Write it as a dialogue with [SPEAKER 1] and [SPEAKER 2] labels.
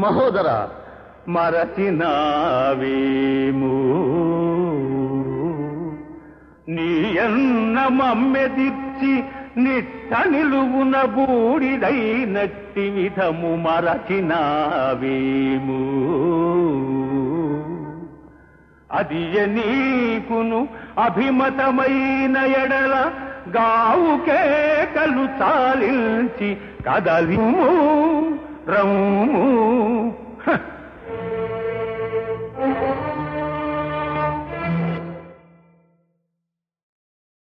[SPEAKER 1] మహోదర మరచినావేమో. నీయన్న మమ్మెదిర్చి నిట్ట నిలువున బూడిదైనట్టి విధము మరచినావేమో. అది నీకును అభిమతమైన ఎడల గావుకే కలు చాలించి కదలిము రమ్ము.